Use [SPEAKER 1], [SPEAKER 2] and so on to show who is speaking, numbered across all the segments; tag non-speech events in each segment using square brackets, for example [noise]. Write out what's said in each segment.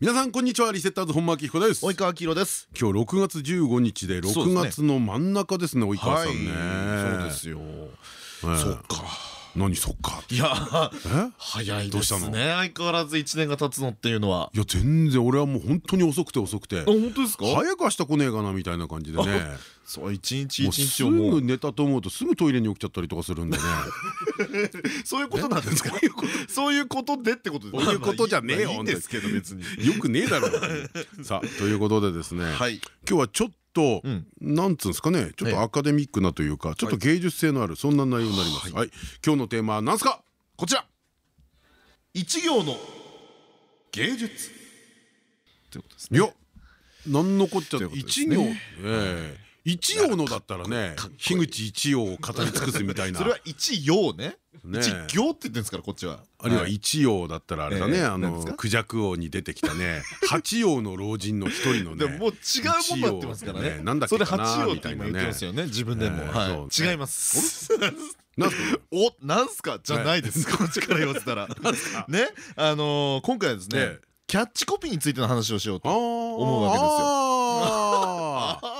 [SPEAKER 1] 皆さんこんにちは。リセッターズ本間明彦です。
[SPEAKER 2] 及川明宏です。
[SPEAKER 1] 今日6月15日で6月の真ん中ですね及川さんね。
[SPEAKER 2] そうですよ。そうか
[SPEAKER 1] 何そっか。
[SPEAKER 2] いや早いですね。相変わらず1年が経つのっていうのは。い
[SPEAKER 1] や全然俺はもう本当に遅くて遅くて。
[SPEAKER 2] 本当ですか？
[SPEAKER 1] 早く明日来ねえかなみたいな感じでね。
[SPEAKER 2] そう一日一日
[SPEAKER 1] をもう。寝たと思うとすぐトイレに起きちゃったりとかするんでね。[laughs]
[SPEAKER 2] そういうことなんですか？そういうことでってこと？
[SPEAKER 1] そういうことじゃねえよ
[SPEAKER 2] ですけど別に。
[SPEAKER 1] よくねえだろさあということでですね。今日はちょっとと、なんつうんですかねちょっとアカデミックなというかちょっと芸術性のあるそんな内容になります。はい。今日のテーマは何すか？
[SPEAKER 2] こちら。一行の芸術。
[SPEAKER 1] ということですね。いや何のこっちゃ一行。ええ。一葉のだったらね樋口一葉を語り尽くすみたいな。[laughs]
[SPEAKER 2] それは一葉ね一行って言ってんですからこっちは。
[SPEAKER 1] あるいは一葉だったらあれだねあのクジャク王に出てきたね。[laughs] 八葉の老人の一人のね
[SPEAKER 2] もう違うもんなってますからね。なんだっけそれ八葉って今言ってますよね自分でも。違います。[laughs] おなんすか？じゃないです。こっちから言わせたら。[laughs] ね。あの今回はですねキャッチコピーについての話をしようと思うわけですよ。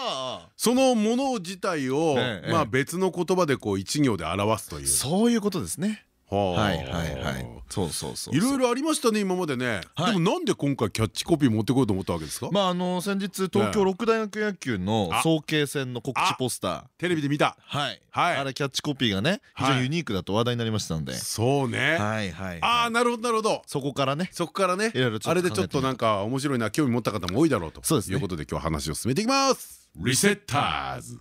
[SPEAKER 1] そのもの自体をまあ別の言葉でこう一行で表すという
[SPEAKER 2] そういうことですね。はいはいはい。そうそうそう
[SPEAKER 1] いろいろありましたね今までね。でもなんで今回キャッチコピー持ってこようと思ったわけですか？
[SPEAKER 2] まああの先日東京六大学野球の早慶戦の告知ポスター。
[SPEAKER 1] テレビで見た。
[SPEAKER 2] はい。あれキャッチコピーがね非常にユニークだと話題になりましたんで。
[SPEAKER 1] そうね。はいはいああなるほどなるほど。
[SPEAKER 2] そこからね。
[SPEAKER 1] そこからね。あれでちょっとなんか面白いな興味持った方も多いだろうと。いうことで今日話を進めていきます。リセッターズ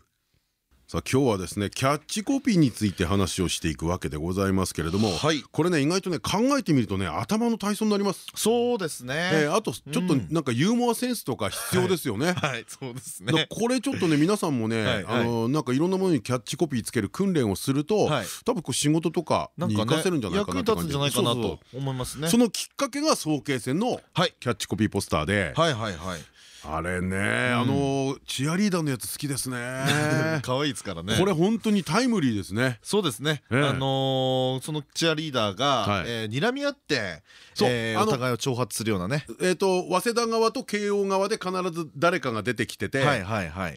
[SPEAKER 1] さあ今日はですねキャッチコピーについて話をしていくわけでございますけれども、はい、これね意外とね考えてみるとね頭の体操になります。
[SPEAKER 2] そうですね、
[SPEAKER 1] えー、あとちょっとなんかユーモアセンスとか必要ですよね。
[SPEAKER 2] はい。そうですね。
[SPEAKER 1] これちょっとね皆さんもねあのなんかいろんなものにキャッチコピーつける訓練をすると多分こう仕事とかに活かせるんじゃないかな
[SPEAKER 2] 役立つんじゃないかなと思いますね。
[SPEAKER 1] そのきっかけが早慶戦のキャッチコピーポスターで。
[SPEAKER 2] はいはいはい
[SPEAKER 1] あれね、あのチアリーダーのやつ好きですね。[laughs]
[SPEAKER 2] 可愛いですからね。
[SPEAKER 1] これ本当にタイムリーですね。
[SPEAKER 2] そうですね。あのそのチアリーダーが睨み合ってお互いを挑発するようなね。
[SPEAKER 1] えっと早稲田側と慶応側で必ず誰かが出てきてて、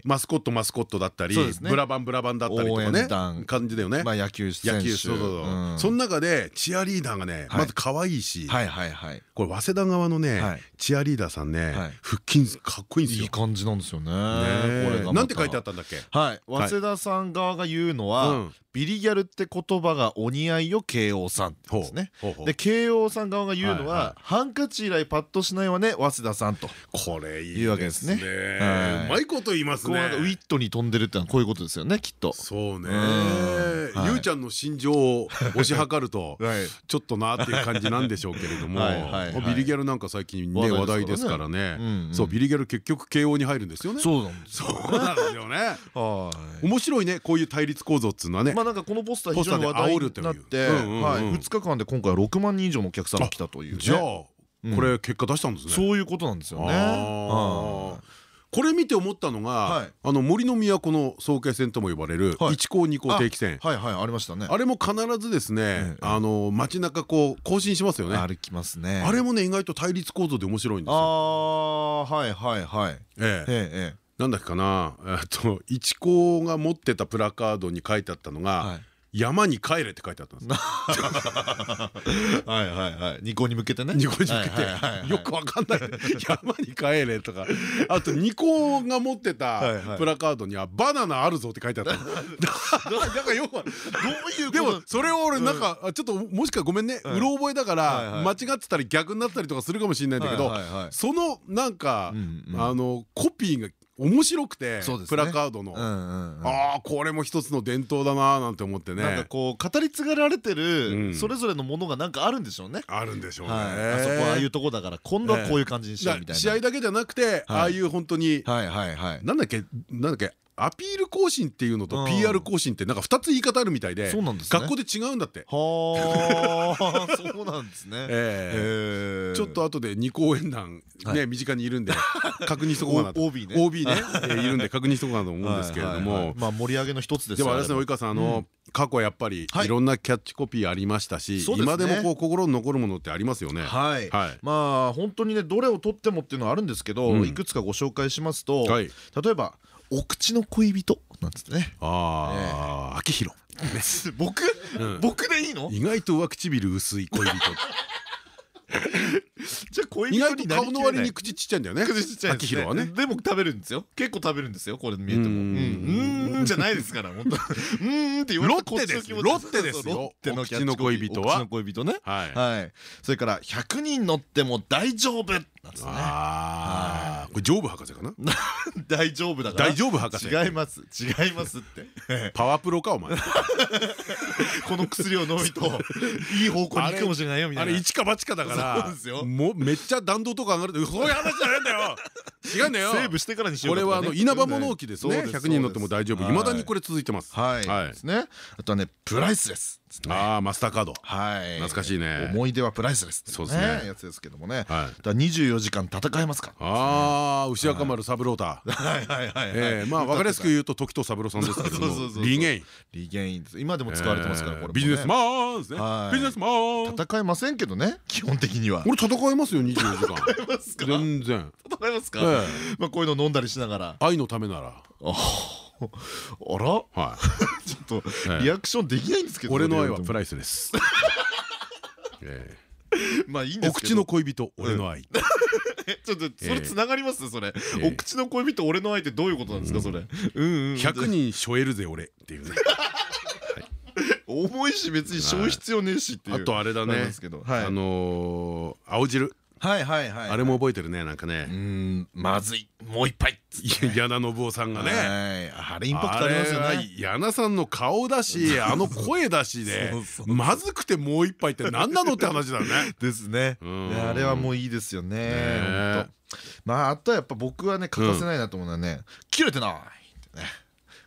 [SPEAKER 1] マスコットマスコットだったり、ブラバンブラバンだったりとかね、感じだよね。
[SPEAKER 2] まあ野球野球
[SPEAKER 1] そうそうその中でチアリーダーがね、まず可愛いし、これ早稲田側のねチアリーダーさんね、腹筋かっこいいんですよ
[SPEAKER 2] いい感じなんですよね。
[SPEAKER 1] なんて書いてあったんだっけ？
[SPEAKER 2] はい、早稲田さん側が言うのは、ビリギャルって言葉がお似合いよ慶応さんですね。で慶応さん側が言うのはハンカチ以来パッとしないわね早稲田さんと
[SPEAKER 1] これい
[SPEAKER 2] いわけですね。
[SPEAKER 1] うまいこと言いますね。
[SPEAKER 2] ウィットに飛んでるってのはこういうことですよねきっと。
[SPEAKER 1] そうね。ゆうちゃんの心情を推し量ると [laughs] ちょっとなっていう感じなんでしょうけれども [laughs] ビリギャルなんか最近ね話題ですからね。そうビリギャル結局慶応に入るんですよね。
[SPEAKER 2] そうなんです
[SPEAKER 1] よね。面白いねこういう対立構造っつうのはね。
[SPEAKER 2] なんかこのポスター非常に話題になって2日間で今回6万人以上のお客さんが来たという
[SPEAKER 1] じゃあこれ結果出したんですね。
[SPEAKER 2] そういうことなんですよね
[SPEAKER 1] これ見て思ったのがあの森の都の早慶戦とも呼ばれる一校二校定期戦
[SPEAKER 2] はいはいありましたね。
[SPEAKER 1] あれも必ずですねあの街中こう更新しますよね。
[SPEAKER 2] 歩きますね。
[SPEAKER 1] あれもね意外と対立構造で面白いんですよ。
[SPEAKER 2] あはいはいはい。え
[SPEAKER 1] え。なんだっけかな。えっと一高が持ってたプラカードに書いてあったのが山に帰れって書いてあったんです。[laughs]
[SPEAKER 2] はいはいはい。二校に向けてね。
[SPEAKER 1] 二校に向けて。よくわかんない。山に帰れとか。あと二校が持ってたプラカードにはバナナあるぞって書いてあった。だからよくどういう [laughs] でもそれを俺なんかちょっともしかごめんね。うろ覚えだから間違ってたり逆になったりとかするかもしれないんだけどそのなんかあのコピーが面白くてプラカードの。ああこれも一つの伝統だななんて思ってね。
[SPEAKER 2] なんかこう語り継がれてるそれぞれのものがなんかあるんでしょうね。
[SPEAKER 1] あるんでしょうね。
[SPEAKER 2] あそこああいうとこだから今度はこういう感じにしようみたいな。
[SPEAKER 1] 試合だけじゃなくてああいう本当になんだっけなんだっけアピール更新っていうのと PR 更新ってなんか2つ言い方あるみたいで学校で違うんだって。
[SPEAKER 2] はあ。[laughs] そうなんですね。[laughs]
[SPEAKER 1] ちょっと後で二公演団ね身近にいるんで [laughs] 確認しとこうかな OB ね。OB ね。いるんで確認しとこうかなと思うんですけれども。
[SPEAKER 2] まあ盛り上げの一つです
[SPEAKER 1] でもあれですね及川さんあの過去やっぱりい。ろんなキャッチコピーありましたし今でもこう心に残るものってありますよね。
[SPEAKER 2] はい。まあ本当にねどれをとってもっていうのはあるんですけどいくつかご紹介しますと例えばお口の恋人なんつってね。
[SPEAKER 1] ああ秋広。[laughs]
[SPEAKER 2] 僕？僕でいいの？
[SPEAKER 1] 意外と上唇薄い恋人。[laughs]
[SPEAKER 2] じゃあ恋
[SPEAKER 1] 人意外と顔の割に口ちっちゃいんだよね。
[SPEAKER 2] 口ちっちゃい秋広はね。でも食べるんですよ。結構食べるんですよこれ見えても。うん。うん。じゃないですから本当。うんって言われ
[SPEAKER 1] ロッテです。ロッテですよ。お口の恋人は。
[SPEAKER 2] お口の恋人ね。はい。それから100人乗っても大丈夫。
[SPEAKER 1] ああこれ丈夫博士かな？[laughs]
[SPEAKER 2] 大丈夫だか
[SPEAKER 1] ら大丈夫博士。
[SPEAKER 2] 違います。違いますって。[laughs]
[SPEAKER 1] パワープロかお前。[laughs]
[SPEAKER 2] この薬を飲みといい方向に行くかもしれないよみたいな。
[SPEAKER 1] あれ一か八かだからもうめっちゃ弾道とか上がる。ってそういう話じゃないんだよ。違うんだよ。
[SPEAKER 2] セーブしてからにしよう
[SPEAKER 1] これはあの稲葉物置ですね100人乗っても大丈夫。い。まだにこれ続いてます。
[SPEAKER 2] はい。ですね。あとはねプライスレス。
[SPEAKER 1] ああマスターカード。はい。懐かしいね。
[SPEAKER 2] 思い出はプライスレスそうですね。やつですけどもね。だ24時間戦えますか
[SPEAKER 1] ああ牛若丸三郎太。[laughs] はいはいはいまあわかりやすく言うと時藤三郎さんですけどリゲイン
[SPEAKER 2] リゲイン今でも使われてますからこれ
[SPEAKER 1] ビジネスマンですね。ビジネスマン。
[SPEAKER 2] 戦えませんけどね基本的には。
[SPEAKER 1] 俺戦えますよ24時間。全然。
[SPEAKER 2] 戦えますか？まあこういうの飲んだりしながら。
[SPEAKER 1] 愛のためなら。あ
[SPEAKER 2] あら？はい。[laughs] ちょっとリアクションできないんですけど
[SPEAKER 1] 俺の愛はプライスです。[laughs]
[SPEAKER 2] まあいいんです
[SPEAKER 1] お口の恋人俺の愛 [laughs]
[SPEAKER 2] ちょっとそれつながります？それ。お口の恋人俺の愛ってどういうことなんですか？それ。100
[SPEAKER 1] 人しょえるぜ俺。っていうね。[laughs] [laughs]
[SPEAKER 2] 重いし別にしょう必要ねえしっていう。
[SPEAKER 1] あとあれだね。あの青汁
[SPEAKER 2] はいはいはい
[SPEAKER 1] あれも覚えてるねなんかね。
[SPEAKER 2] うんまずい。もう一杯。
[SPEAKER 1] 矢田信夫さんがね。
[SPEAKER 2] あれインパクトありますよね。
[SPEAKER 1] 矢田さんの顔だし [laughs] あの声だしでまずくてもう一杯って何なのって話だね。[laughs]
[SPEAKER 2] ですね。あれはもういいですよねまああとはやっぱ僕はね欠かせないなと思うのはね切れてない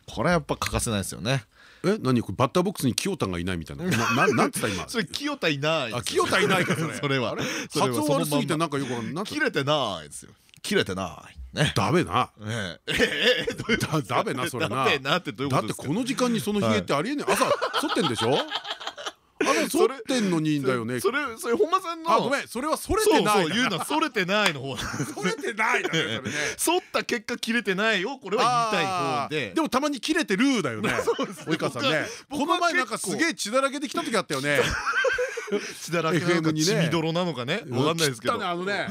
[SPEAKER 2] これはやっぱ欠かせないですよね
[SPEAKER 1] え何？これバッターボックスに清田がいないみたいな。な [laughs] なんつった今？
[SPEAKER 2] それ清田いない
[SPEAKER 1] あ清田いないかそ [laughs] れ。
[SPEAKER 2] それは。
[SPEAKER 1] 発音悪すぎてなんかよく
[SPEAKER 2] なん切れてないですよ。切れてない。ね。
[SPEAKER 1] ダメな。
[SPEAKER 2] えええ
[SPEAKER 1] ダメなそれな。
[SPEAKER 2] だってこ
[SPEAKER 1] の時間にそのひげってありえねえ朝剃ってんでしょ？あれ剃ってんのにいいんだよね。
[SPEAKER 2] それそれ本間さんの
[SPEAKER 1] あごめんそれは剃れてない
[SPEAKER 2] 言うのは剃れてないの方
[SPEAKER 1] 剃れてないだね
[SPEAKER 2] 剃った結果切れてないをこれは言いたい方で
[SPEAKER 1] でもたまに切れてるだよね及川さんねこの前なんかすげえ血だらけできた時あったよね
[SPEAKER 2] 血だらけなのか血みどろなのかねわかんないですけど
[SPEAKER 1] あのね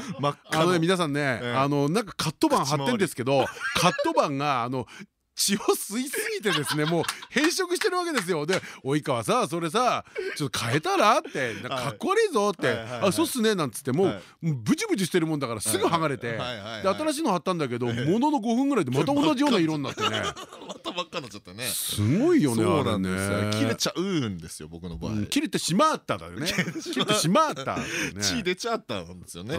[SPEAKER 1] あのね皆さんねあのなんかカット板貼ってんですけどカット板があの血を吸いすぎてですねもう変色してるわけですよ。で「及川さそれさちょっと変えたら?」って「かっこ悪いぞ」って「あそうっすね」なんつってもうブチブチしてるもんだからすぐ剥がれてで新しいの貼ったんだけどものの5分ぐらいでまた同じような色になってね
[SPEAKER 2] またばっかになっちゃったね。
[SPEAKER 1] すごいよね
[SPEAKER 2] そうなんですよ。切れちゃうんですよ僕の場合。
[SPEAKER 1] 切れてしまっただよね。[laughs] 切れてしまった
[SPEAKER 2] 血出ちゃったんですよね。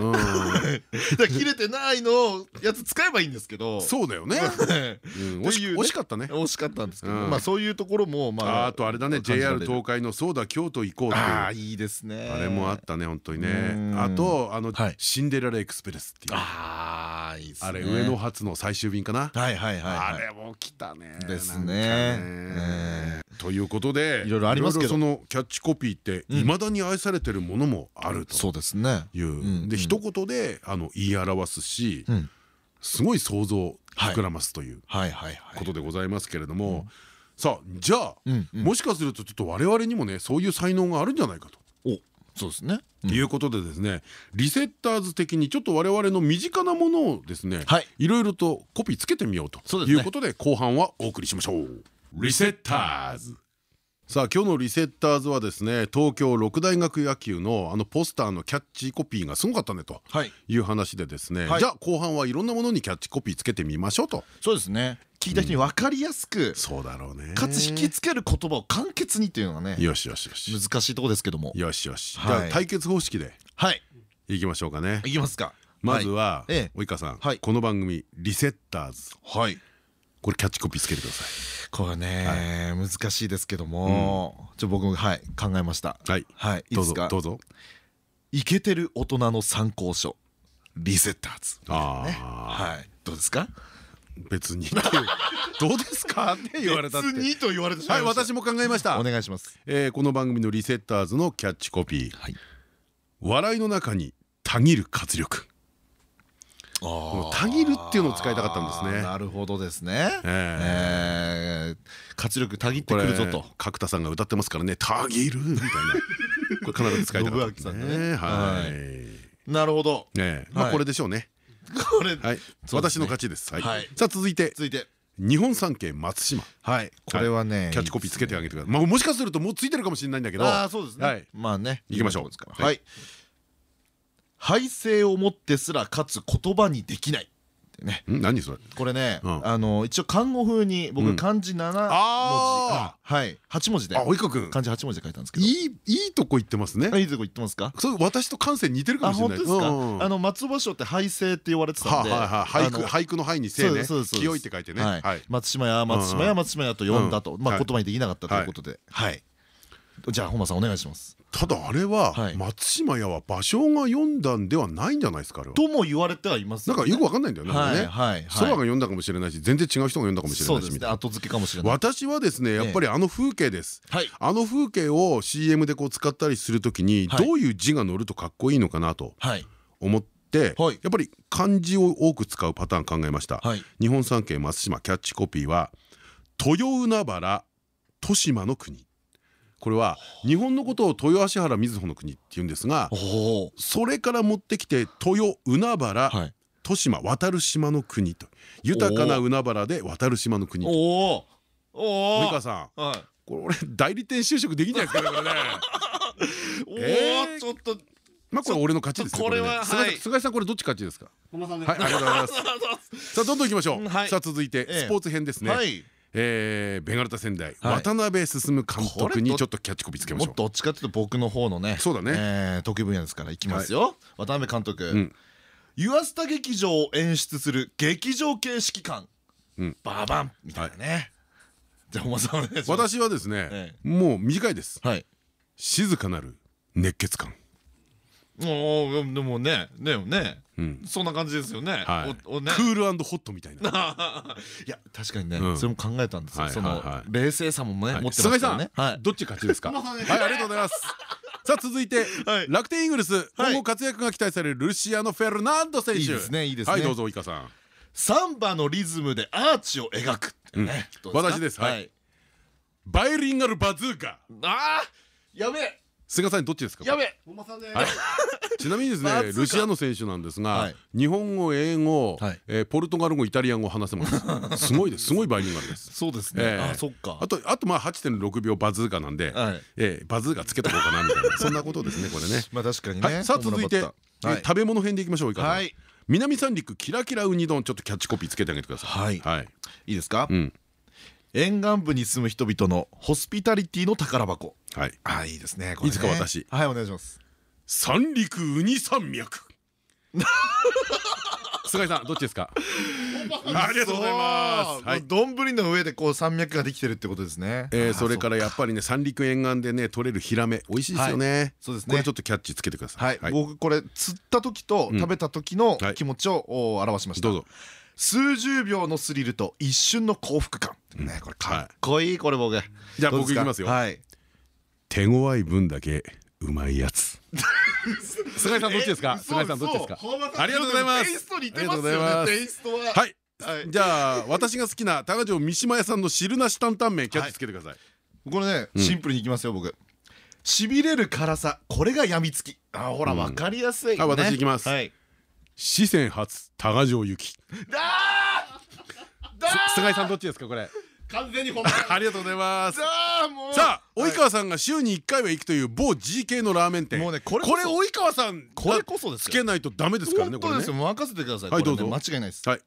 [SPEAKER 2] だ切れてないのやつ使えばいいんですけど。
[SPEAKER 1] そうだよね。[laughs] 惜しかったね。
[SPEAKER 2] 惜しかったんですけど。まあそういうところもま
[SPEAKER 1] ああとあれだね。JR 東海のそうだ京都行こうって
[SPEAKER 2] ああいいですね。
[SPEAKER 1] あれもあったね本当にね。あとあのシンデレラエクスプレスっていう。
[SPEAKER 2] ああいいですね。
[SPEAKER 1] あれ上野発の最終便かな？
[SPEAKER 2] はいはいはい
[SPEAKER 1] あれも来たね。
[SPEAKER 2] ですね。
[SPEAKER 1] ということで
[SPEAKER 2] いろいろありますけど。
[SPEAKER 1] そのキャッチコピーっていまだに愛されてるものもあると。
[SPEAKER 2] そうですね。
[SPEAKER 1] いう。で一言であの言い表すしすごい想像膨らますということでございますけれども。さあじゃあもしかするとちょっと我々にもねそういう才能があるんじゃないかと。
[SPEAKER 2] そうですね。
[SPEAKER 1] ということでですねリセッターズ的にちょっと我々の身近なものをですねい。ろいろとコピーつけてみようということで後半はお送りしましょう。リセッターズ。さあ今日のリセッターズはですね東京六大学野球のあのポスターのキャッチコピーがすごかったねとい。う話でですね、じゃあ後半はいろんなものにキャッチコピーつけてみましょうと。
[SPEAKER 2] そうですね聞いた人に分かりやすく、
[SPEAKER 1] そうだろうね。
[SPEAKER 2] かつ引きつける言葉を簡潔にっていうのがね
[SPEAKER 1] よしよしよし。
[SPEAKER 2] 難しいとこですけども。
[SPEAKER 1] よしよし。じゃあ対決方式ではい。いきましょうかね。
[SPEAKER 2] いきますか。
[SPEAKER 1] まずは及川さんこの番組「リセッターズ」はい。これキャッチコピーつけてください。
[SPEAKER 2] これね難しいですけどもちょ僕もはい考えました。
[SPEAKER 1] はい。はいどうぞどうぞ。
[SPEAKER 2] イケてる大人の参考書リセッターズ。ああはい。どうですか？
[SPEAKER 1] 別に [laughs] どうですかって言われた
[SPEAKER 2] 別にと言われて
[SPEAKER 1] はい私も考えました。
[SPEAKER 2] お願いします。
[SPEAKER 1] この番組のリセッターズのキャッチコピー。笑いの中にたぎる活力。たぎるっていうのを使いたかったんですね。
[SPEAKER 2] なるほどですね。え活力たぎってくるぞと。
[SPEAKER 1] 角田さんが歌ってますからね。たぎるみたいな。[laughs] これ必ず使いたかったね。
[SPEAKER 2] はい。なるほど。
[SPEAKER 1] まあこれでしょうねこれ私の勝ちです。さあ続いて。続いて。日本三景松島。
[SPEAKER 2] はい。これはね
[SPEAKER 1] キャッチコピーつけてあげてください。まあもしかするともうついてるかもしれないんだけど。
[SPEAKER 2] あそうですね。まあね。
[SPEAKER 1] 行きましょう。はい
[SPEAKER 2] 敗勢をもってすら勝つ言葉にできないね、
[SPEAKER 1] 何それ？
[SPEAKER 2] これね、あの一応看護風に僕漢字7文字、はい。8文字で。
[SPEAKER 1] あ及川君
[SPEAKER 2] 漢字8文字で書いたんですけど。
[SPEAKER 1] いいいいとこ言ってますね。
[SPEAKER 2] いいとこ言ってますか？
[SPEAKER 1] それ私と感性似てるかもしれない。
[SPEAKER 2] ですか？あの松尾芭蕉って俳声って言われてたんで
[SPEAKER 1] 俳句俳句の俳に声ね。清いって書いてね。
[SPEAKER 2] 松島や松島や松島やと呼んだと。まあ言葉にできなかったということで。はい。じゃあ本間さんお願いします
[SPEAKER 1] ただあれは松島屋は芭蕉が読んだんではないんじゃないですか
[SPEAKER 2] とも言われてはいます
[SPEAKER 1] なんかよくわかんないんだよね空が読んだかもしれないし全然違う人が読んだかもしれないし。
[SPEAKER 2] 後付けかもしれない。
[SPEAKER 1] 私はですねやっぱりあの風景です。あの風景を CM でこう使ったりするときにどういう字が載るとかっこいいのかなと思ってやっぱり漢字を多く使うパターン考えました。日本三景松島キャッチコピーは豊海原豊島の国これは日本のことを豊橋原瑞穂の国っていうんですがそれから持ってきて豊海原、はい、豊島渡る島の国と豊かな海原で渡る島の国と。及川さん、はい、これ俺代理店就職できないですかねこれね。[laughs]
[SPEAKER 2] おおちょっと。
[SPEAKER 1] まあこれ俺の勝ちですこれは菅井さんこれどっち勝ちですか？はいありがとうございます。[laughs] さあどんどんいきましょう。さあ続いてスポーツ編ですねえー、ベガルタ仙台、渡辺進監督にちょっとキャッチコピーつけましょう。
[SPEAKER 2] どっちかというと僕の方のね
[SPEAKER 1] そうだね、
[SPEAKER 2] えー、得意分野ですからいきますよ、渡辺監督、うん、湯浅劇場を演出する劇場形式感、うん、バーバン。みたいなね、じゃあ本間さんお願いします。
[SPEAKER 1] 私はですね、もう短いです、はい、静かなる熱血感
[SPEAKER 2] おでもねねね。そんな感じですよね。ク
[SPEAKER 1] ールホットみたいな。[laughs]
[SPEAKER 2] いや確かにねそれも考えたんですよ。その冷静さもね持ってますからね。
[SPEAKER 1] どっち勝ちですか？[laughs] はいありがとうございます。[laughs] さあ続いて楽天イーグルス。今後活躍が期待されるルシアノ・フェルナンド選手。いいですねいいですね。はいどうぞいかさん。
[SPEAKER 2] サンバのリズムでアーチを描く
[SPEAKER 1] 私です。はい。バイリンガルバズーカ。
[SPEAKER 2] あやべえ
[SPEAKER 1] 菅さんどっちですか？
[SPEAKER 2] やべ [laughs]
[SPEAKER 1] ちなみにですねルシアノ選手なんですが日本語英語ポルトガル語イタリア語話せます。[laughs] すごいです。すごいバイリンガルです。
[SPEAKER 2] そうですね。あそっか。
[SPEAKER 1] あとあとまあ8.6秒バズーカなんでバズーカつけとこうかなみたいな。そんなことですねこれね。
[SPEAKER 2] まあ確かにね。
[SPEAKER 1] さあ続いて食べ物編でいきましょういかが？南三陸キラキラウニ丼ちょっとキャッチコピーつけてあげてください。はい。
[SPEAKER 2] い。いですか？沿岸部に住む人々のホスピタリティの宝箱はい。あいいですね
[SPEAKER 1] いつか私。
[SPEAKER 2] はいお願いします。
[SPEAKER 1] 三陸ウニ山脈。[laughs] 菅井さんどっちですか？ありがとうございます。
[SPEAKER 2] 丼の上でこう山脈ができてるってことですね。
[SPEAKER 1] えそれからやっぱりね三陸沿岸でね取れるヒラメ美味しいですよね。そうですね。これちょっとキャッチつけてください。
[SPEAKER 2] 僕これ釣った時と食べた時の気持ちを表しました。どうぞ。数十秒のスリルと一瞬の幸福感ねこれかっこいいこれ僕。
[SPEAKER 1] じゃあ僕いきますよ。はい手強い分だけうまいやつ。菅井さんどっちですか？菅井さんどっちですか？ありがとうございます。ありがとうございます。は。い。じゃあ私が好きな高城三島屋さんの汁なし担々麺キャッチつけてください。
[SPEAKER 2] これねシンプルにいきますよ僕。しびれる辛さこれがやみつき。あほら分かりやすい
[SPEAKER 1] 私いきます。四川初高城行き。菅井さんどっちですかこれ？
[SPEAKER 2] 完全に [laughs]
[SPEAKER 1] ありがとうございます。[laughs] さあ及川さんが週に1回は行くという某 GK のラーメン店。もうねこれ及川さん
[SPEAKER 2] これこそです
[SPEAKER 1] つけないとダメですからね
[SPEAKER 2] これですよ。任せてください。はいどうぞ。間違いないです。はい。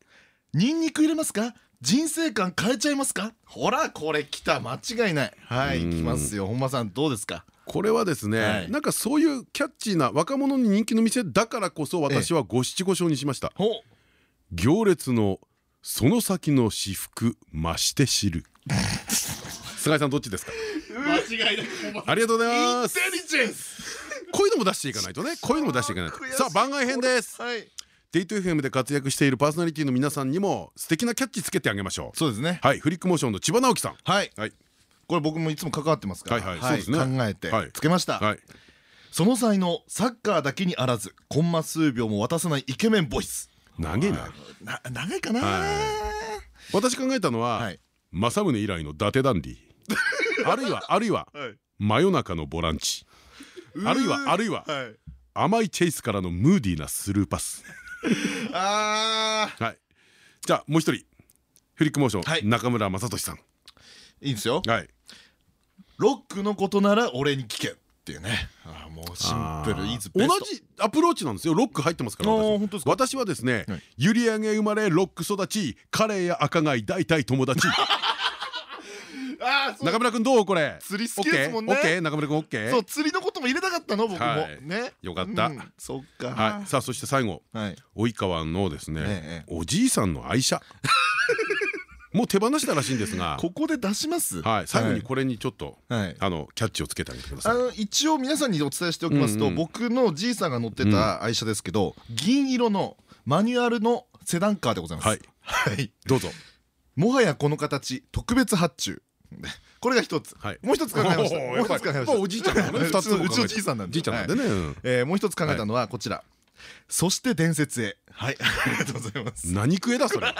[SPEAKER 2] ニンニク入れますか？人生観変えちゃいますか？ほらこれ来た。間違いない。はいきますよ。本間さんどうですか？
[SPEAKER 1] これはですね、はい、なんかそういうキャッチーな若者に人気の店だからこそ私は五七五章にしました。行列のその先の私服増して知る。[laughs] 菅井さんどっちですか？
[SPEAKER 2] 間違いなく
[SPEAKER 1] ありがとうございます。こういうのも出していかないとね。こういうのも出していかないと。さあ番外編です。はい。デート FM で活躍しているパーソナリティの皆さんにも素敵なキャッチつけてあげましょ
[SPEAKER 2] う。そうですね。
[SPEAKER 1] はい。フリックモーションの千葉直樹さん。
[SPEAKER 2] はい。これ僕もいつも関わってますから。考えてつけました。その際のサッカーだけにあらずコンマ数秒も渡さないイケメンボイス
[SPEAKER 1] 長いな。
[SPEAKER 2] 長いかな。
[SPEAKER 1] 私考えたのは政宗以来の伊達ダンディあるいはあるいは真夜中のボランチ。あるいはあるいは甘いチェイスからのムーディーなスルーパス。ああはい。じゃあもう一人。フリックモーション。中村雅俊さん。
[SPEAKER 2] いいですよ。はい。ロックのことなら俺に聞けっていうね。あもうシンプルイズ
[SPEAKER 1] 同じアプローチなんですよ。ロック入ってますから私。はですね閖上生まれロック育ちカレーや赤貝大体友達。[laughs] 中村君どう？これ。
[SPEAKER 2] 釣り好きですもんね。
[SPEAKER 1] 中村君オッケー？
[SPEAKER 2] そう釣りのことも入れたかったの僕も。ね。
[SPEAKER 1] よかった。
[SPEAKER 2] そっか。
[SPEAKER 1] はい。さあそして最後。及川のですねおじいさんの愛車もう手放したらしいんですが。[laughs]
[SPEAKER 2] ここで出します？
[SPEAKER 1] はい。最後にこれにちょっとあのキャッチをつけてあげてください。あ
[SPEAKER 2] の一応皆さんにお伝えしておきますと僕のじいさんが乗ってた愛車ですけど銀色のマニュアルのセダンカーでございます。
[SPEAKER 1] はい。どうぞ。
[SPEAKER 2] もはやこの形特別発注。[laughs] これが一つ。もう一つ考えました。もう一つ考えました。
[SPEAKER 1] おじいちゃん [laughs] うち
[SPEAKER 2] のじいさんなんでじいちゃんなんでね。もう一つ考えたのはこちら。そして伝説へ。はい。ありがとうございます。
[SPEAKER 1] 何食えだそれ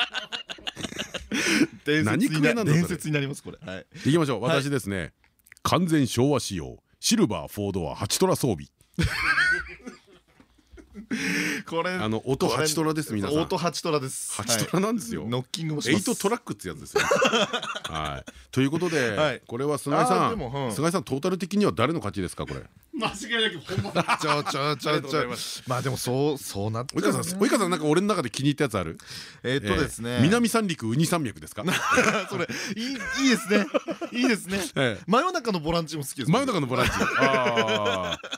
[SPEAKER 1] [laughs]
[SPEAKER 2] 何食えなんだ伝説になりますこれ。はい。
[SPEAKER 1] 行きましょう。私ですね。完全昭和仕様。シルバーフォードは8トラ装備 [laughs] これあの音八トラです皆さん。
[SPEAKER 2] 音八トラです。
[SPEAKER 1] 八トラなんですよ。
[SPEAKER 2] ノッキングも
[SPEAKER 1] します。 eight track ってやつですよ。はい。ということでこれは菅井さん菅井さんトータル的には誰の勝ちですかこれ？
[SPEAKER 2] 間違いなく本物。ちょちょちょちょ。まあでもそうそうなって
[SPEAKER 1] 及川さん及川さんなんか俺の中で気に入ったやつある？
[SPEAKER 2] えっとですね。
[SPEAKER 1] 南三陸ウニ山脈ですか？[laughs]
[SPEAKER 2] それいいいいですね。いいですね。[laughs] 真夜中のボランチも好きです。
[SPEAKER 1] 真夜中のボランチ。ああ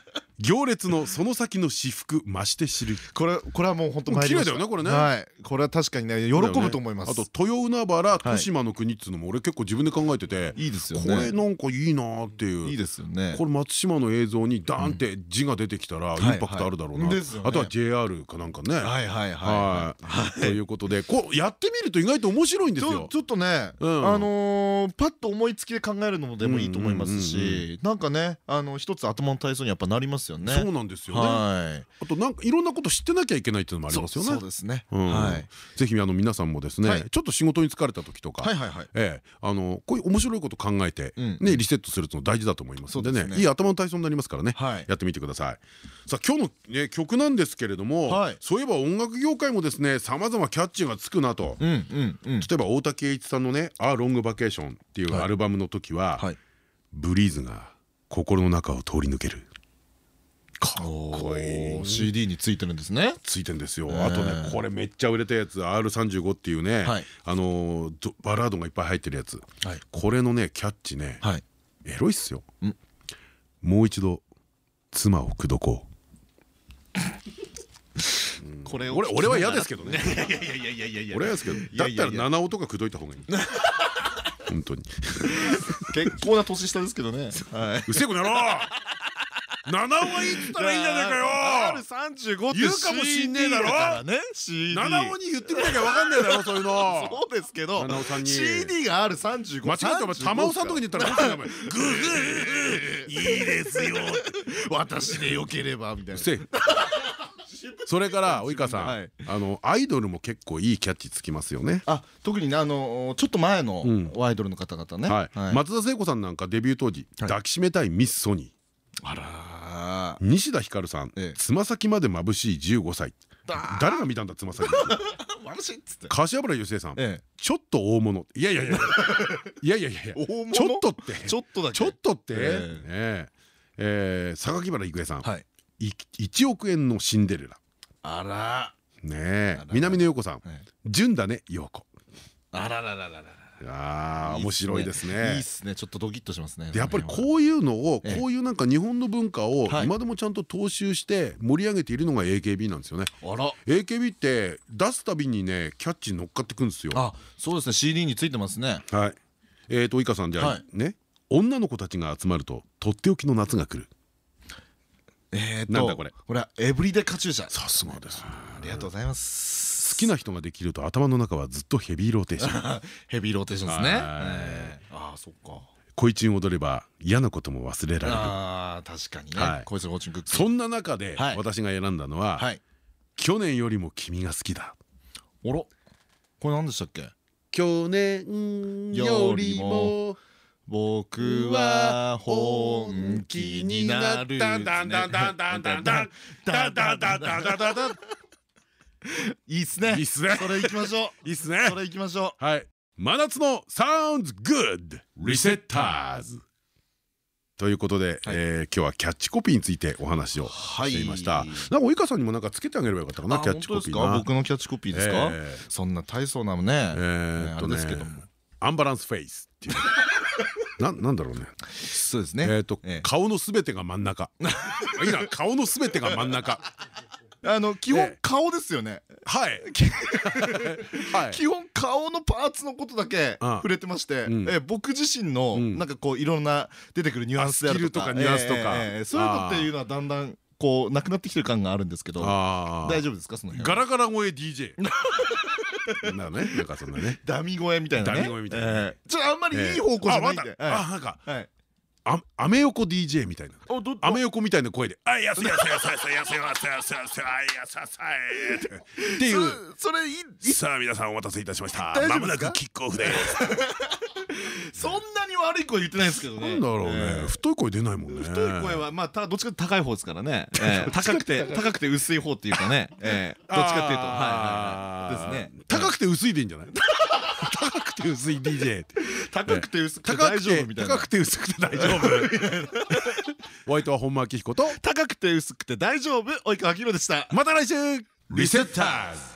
[SPEAKER 1] 行列のその先の私服増して知る。
[SPEAKER 2] これこれはもう本当
[SPEAKER 1] 綺麗だよねこれね。
[SPEAKER 2] はい。これは確かにね喜ぶと思います。
[SPEAKER 1] あと豊海原豊島の国っつうのも俺結構自分で考えてて
[SPEAKER 2] いいですよ
[SPEAKER 1] ね。これなんかいいなっていう。
[SPEAKER 2] いいですよね。
[SPEAKER 1] これ松島の映像にダーンって字が出てきたらインパクトあるだろうな。あとは JR かなんかね。
[SPEAKER 2] はいはいはい。
[SPEAKER 1] ということでこうやってみると意外と面白いんですよ。
[SPEAKER 2] ちょっとねあのパッと思いつきで考えるのでもいいと思いますしなんかねあの一つ頭の体操にやっぱなりますよね。
[SPEAKER 1] そうなんですよね。あとなんかいろんなこと知ってなきゃいけないっていうのもありますよね。
[SPEAKER 2] そうですね。は
[SPEAKER 1] い。ぜひあの皆さんもですね、ちょっと仕事に疲れた時とか、ええあのこういう面白いこと考えてねリセットするの大事だと思いますのでね、いい頭の体操になりますからね、やってみてください。さあ今日のね曲なんですけれども、そういえば音楽業界もですね、さまざまキャッチがつくなと。例えば大竹栄一さんのね、アーロングバケーションっていうアルバムの時は、ブリーズが心の中を通り抜ける。かっこいい。
[SPEAKER 2] CD についてるんですね。
[SPEAKER 1] ついてんですよ。あとねこれめっちゃ売れたやつ R35 っていうねあのバラードがいっぱい入ってるやつ。これのねキャッチねエロいっすよ。もう一度妻を口説こう。[laughs] これ俺俺は嫌ですけどね。[laughs] いやいやいやいやいやいや。俺ですけど。だったら七尾とか口説いた方がいい。本当に。[laughs]
[SPEAKER 2] 結構な年下ですけどね。
[SPEAKER 1] うせえこの野郎7はいいっつったらいいじゃねえかよ。
[SPEAKER 2] R35 って
[SPEAKER 1] 言うかもしんね。えだろ7尾に言ってみなきゃ分かんねえだろそういうの。
[SPEAKER 2] そうですけど CD が R35
[SPEAKER 1] 間違ってお前玉尾さんとかに言ったら [laughs] グー
[SPEAKER 2] いいですよ。私でよければみたいな。
[SPEAKER 1] それから及川さん。あのアイドルも結構いいキャッチつきますよね。
[SPEAKER 2] あ特にねあのちょっと前のアイドルの方々ね。
[SPEAKER 1] 松田聖子さんなんかデビュー当時抱きしめたいミスソニー。あら西田ひかるさんつま先まで眩しい15歳。誰が見たんだつま先。[laughs]
[SPEAKER 2] 晴らしいっつって。
[SPEAKER 1] 柏原芳恵さんちょっと大物。いやいやいや。いやいやいやちょっとって。
[SPEAKER 2] ちょっとだけ？
[SPEAKER 1] ちょっとって。ねえ。榊原郁恵さん。1億円のシンデレラ。
[SPEAKER 2] あら。
[SPEAKER 1] ねえ。南野陽子さん。純だね陽子。
[SPEAKER 2] あららららら
[SPEAKER 1] ああ面白いですね。
[SPEAKER 2] いいっすね。ちょっとドキッとしますね。
[SPEAKER 1] でやっぱりこういうのをこういうなんか日本の文化を今でもちゃんと踏襲して盛り上げているのが AKB なんですよね。
[SPEAKER 2] あら
[SPEAKER 1] AKB って出すたびにねキャッチ乗っかってくんですよ。
[SPEAKER 2] あそうですね CD についてますね。
[SPEAKER 1] はい。えっといかさんじゃあね女の子たちが集まるととっておきの夏が来る。
[SPEAKER 2] えっとなんだこれこれはエブリデカチューシャ
[SPEAKER 1] さすがです
[SPEAKER 2] ありがとうございます
[SPEAKER 1] 好きな人ができると頭の中はずっとヘビーローテーション。[laughs]
[SPEAKER 2] ヘビーローテーションですね。ああそっか。
[SPEAKER 1] 恋チン踊れば嫌なことも忘れられる。
[SPEAKER 2] あ確かにね。恋チンクッキ
[SPEAKER 1] ー。そんな中で私が選んだのは去年よりも君が好きだ。
[SPEAKER 2] あら。これ何でしたっけ？
[SPEAKER 1] 去年よりも
[SPEAKER 2] 僕は本気になる。[laughs] ダンダンダンダンダンダンダンダンダンダンダンダンダンダン [laughs] いいっすね
[SPEAKER 1] いいっすね
[SPEAKER 2] それ行きましょ
[SPEAKER 1] ういいっすね
[SPEAKER 2] それ行きましょ
[SPEAKER 1] うはい真夏のサウンズグッドリセッターズということで、え今日はキャッチコピーについてお話をしていました。なんか及川さんにもなんかつけてあげればよかったかなキャッチコピー
[SPEAKER 2] 僕のキャッチコピーですか？そんな大層なね、あれですけども。
[SPEAKER 1] アンバランスフェイスっていう。ななんだろうね。
[SPEAKER 2] そうですね。
[SPEAKER 1] えっと顔のすべてが真ん中。[laughs] いいな顔のすべてが真ん中。
[SPEAKER 2] あの基本顔ですよね。[laughs]
[SPEAKER 1] はい。
[SPEAKER 2] 基本顔のパーツのことだけ触れてまして、え僕自身のなんかこういろんな出てくるニュアンスである
[SPEAKER 1] とかニュアンスとか。
[SPEAKER 2] そういうのっていうのはだんだんこうなくなってきてる感があるんですけど大丈夫ですか？その
[SPEAKER 1] ガラガラ声 DJ なねなんかそんなね。[laughs]
[SPEAKER 2] ダミ声みたいなね。
[SPEAKER 1] ダミ声みたいな
[SPEAKER 2] ちょっとあんまりいい方向じゃないんで。
[SPEAKER 1] あなんかあアメ横 DJ みたいな。アメ横みたいな声で「あやすやすやすやすやすやすやすやすやすやすっていう
[SPEAKER 2] それいい
[SPEAKER 1] さあ皆さんお待たせいたしましたまもなくキックオフです
[SPEAKER 2] そんなに悪い声言ってないですけどね
[SPEAKER 1] なんだろうね太い声出ないもんね
[SPEAKER 2] 太い声はまあどっちか高い方ですからね高くて高くて薄い方っていうかねどっちかっていうとはいですね
[SPEAKER 1] 高くて薄いでいいんじゃない高くて薄い DJ
[SPEAKER 2] 高くて薄くて大丈夫みたいな。
[SPEAKER 1] 高くて薄くて大丈夫。お相手は本間明彦と。
[SPEAKER 2] 高くて薄くて大丈夫。及川明宏でした。
[SPEAKER 1] また来週。リセッターズ